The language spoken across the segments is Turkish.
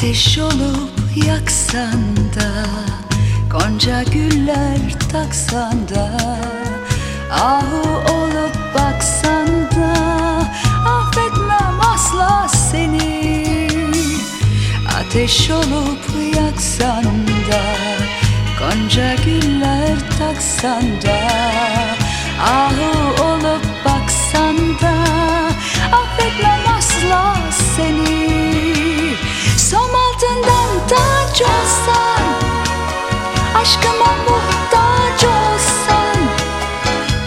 Ateş olup yaksan da Gonca güller taksan da Ahu olup baksan da Affetmem asla seni. Ateş olup yaksan da Gonca güller taksan da Ahu olup baksan da Affetmem asla seni Aşkıma muhtaç olsan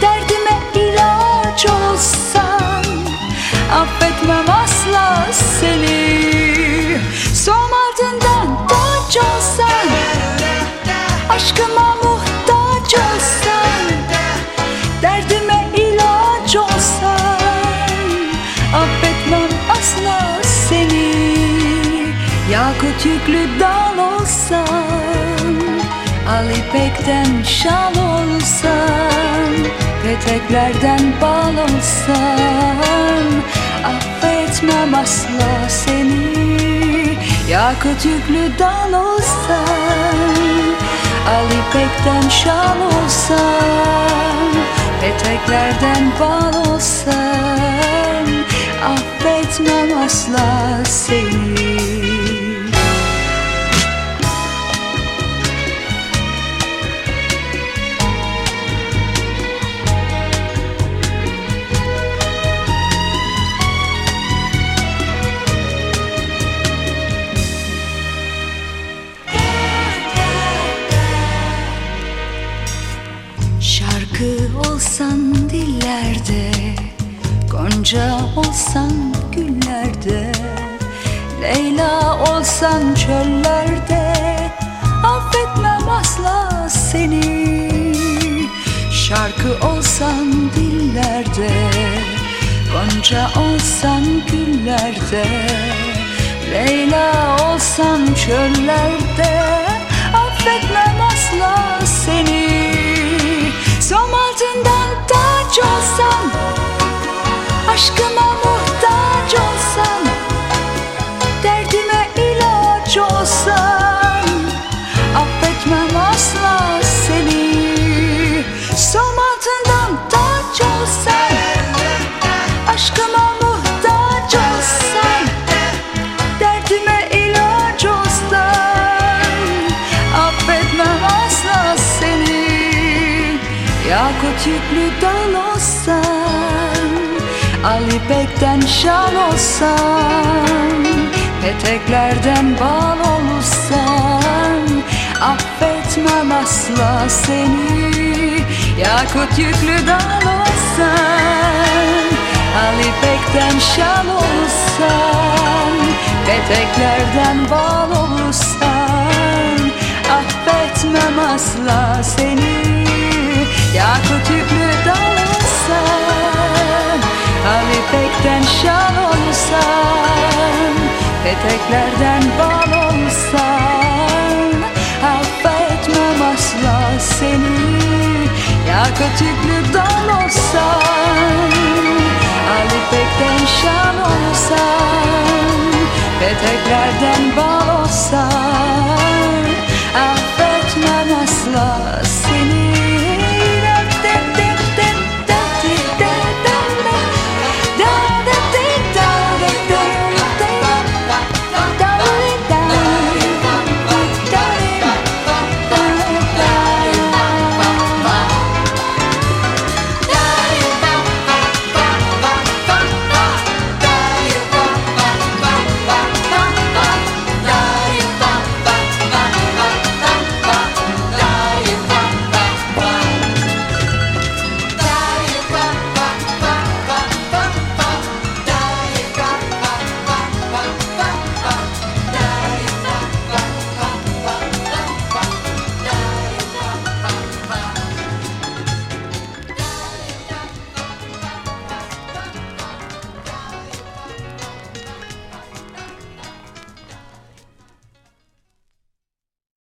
Derdime ilaç olsan Affetmem asla seni. Som altından taç olsan Aşkıma muhtaç olsan Derdime ilaç olsan Affetmem asla seni. Yakut yüklü dal olsan Al ipekten şal olsan Peteklerden bal olsan Affetmem asla seni. Yakut yüklü dal olsan Al ipekten şal olsan Peteklerden bal olsan Affetmem asla seni Gonca olsan güllerde Leyla olsan çöllerde Affetmem asla seni. Şarkı olsan dillerde Gonca olsan güllerde Leyla olsan çöllerde Affetmem asla Yakut yüklü dal olsan Al ipekten şal olsan Peteklerden bal olsan Affetmem asla seni. Yakut yüklü dal olsan Al ipekten şal olsan Peteklerden bal olsan Affetmem asla seni şal olsan Peteklerden bal olsan Affetmem asla seni. Yakut yüklü dal olsan Al ipekten şal olsan Peteklerden bal